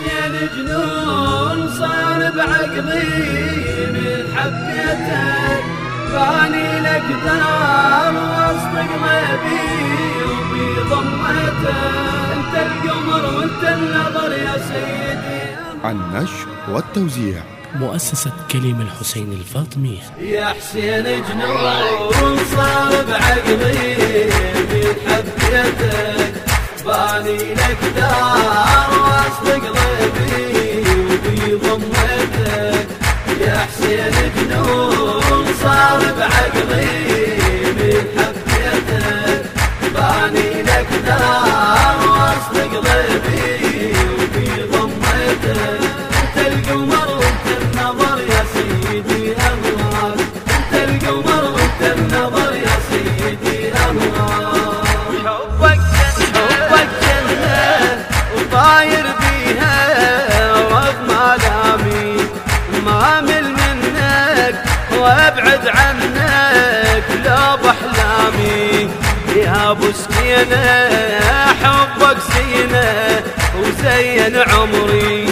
حسين جنون صار بعقلي من حبيتك باني لك دار وسط قلبي وبضمتك أنت القمر وأنت النظر يا سيدي. النشر والتوزيع. مؤسسة كليم الحسين الفاطمية. يا حسين جنون صار بعقلي من حبيتك باني لك دار وسط بعقلي سكينة حبك زينة وزين عمري.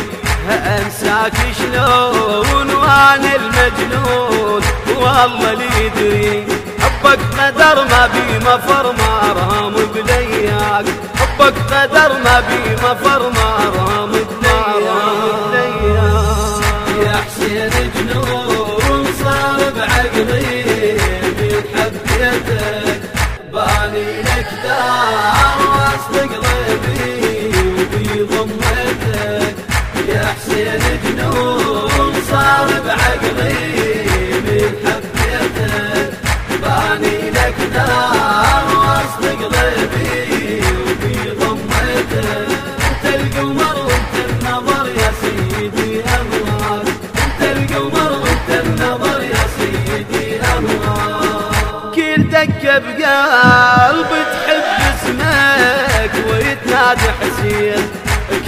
انساك شلون وأنا المجنون؟ والله اللي يدري حبك قدر ما بي مفر ما رام بلياك. حبك قدر ما بي مفر ما رام بلياك. يا حسين جنون صار بعقلي باني لك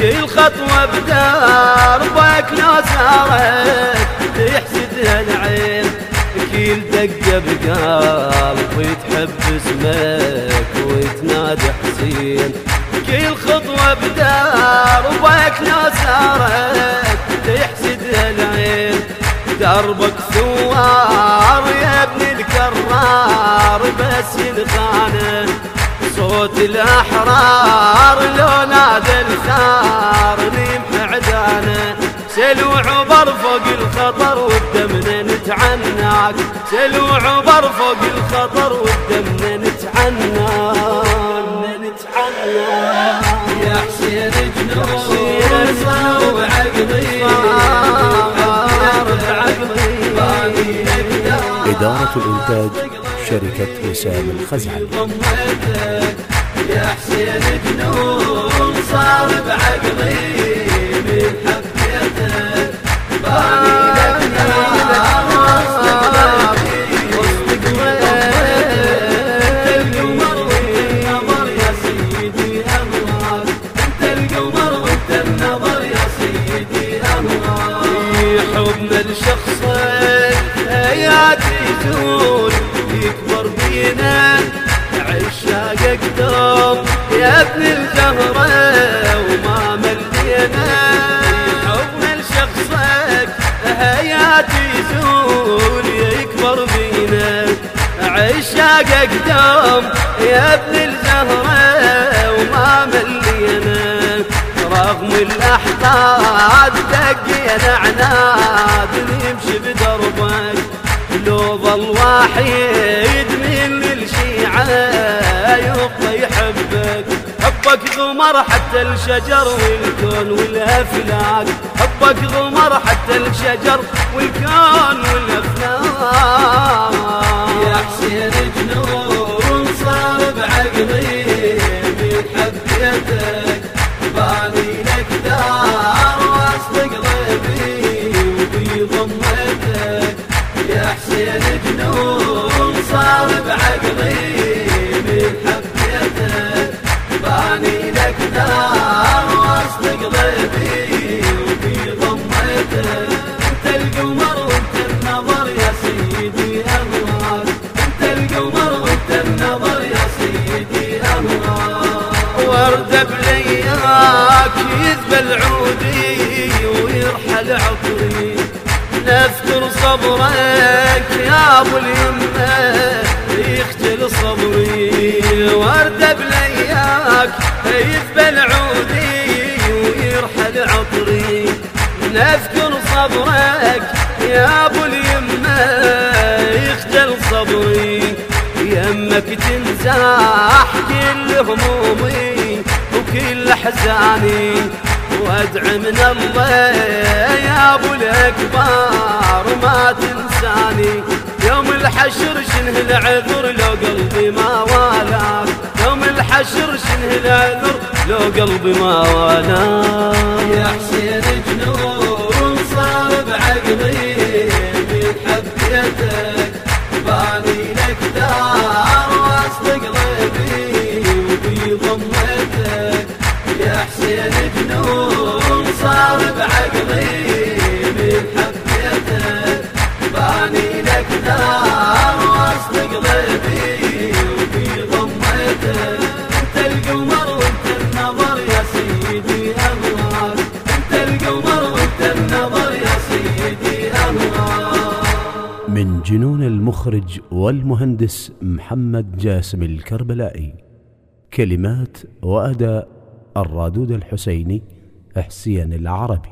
كل خطوة بدربك لو سارت تحسدها العين. كل دقة بقلبي تحب اسمك وتنادي حسين. كل خطوة بدربك لو سارت تحسدها العين. دربك ثوار يا ابن الكرار بس الخانه صوت الأحرار لو نادى الثار نمح عدانه سلو عبر فوق الخطر والدمنا نتعناك. سلو عبر فوق الخطر والدمنا نتعناك. نتعناك يا حسين جنون. صار بعقلي إدارة الإنتاج شركة وسام الخزعلي يا حسين جنون صار بعقلي عشاقك دوم يا ابن الزهرة وما ملينا. حبنا لشخصك حياتي يزول يكبر بينا. عشاقك دوم يا ابن الزهرة وما ملينا. رغم الأحقاد دقينا عناد نمشي بدربك. لو ظل واحد من الشيعة يبقى يحبك حبك غمر حتى الشجر والكون والأفلاك. حبك غمر حتى الشجر والكون والأفلاك. يا حسين جنون صار بعقلي من حبيتك باني لك دار وسط يقبل عودي ويرحل عطري نذكر صبرك يا أبو اليمه يختل صبري. وارده بلياك يقبل عودي ويرحل عطري نذكر صبرك يا أبو اليمه يختل صبري. يمك تنزاح كل همومي وكل أحزاني. وادعي من الله يا أبو الأكبار. ما تنساني يوم الحشر شنه العذر لو قلبي ما والاك يوم الحشر شنه العذر لو قلبي ما والاك من جنون المخرج والمهندس محمد جاسم الكربلائي. كلمات وأداء الرادود الحسيني حسين العربي.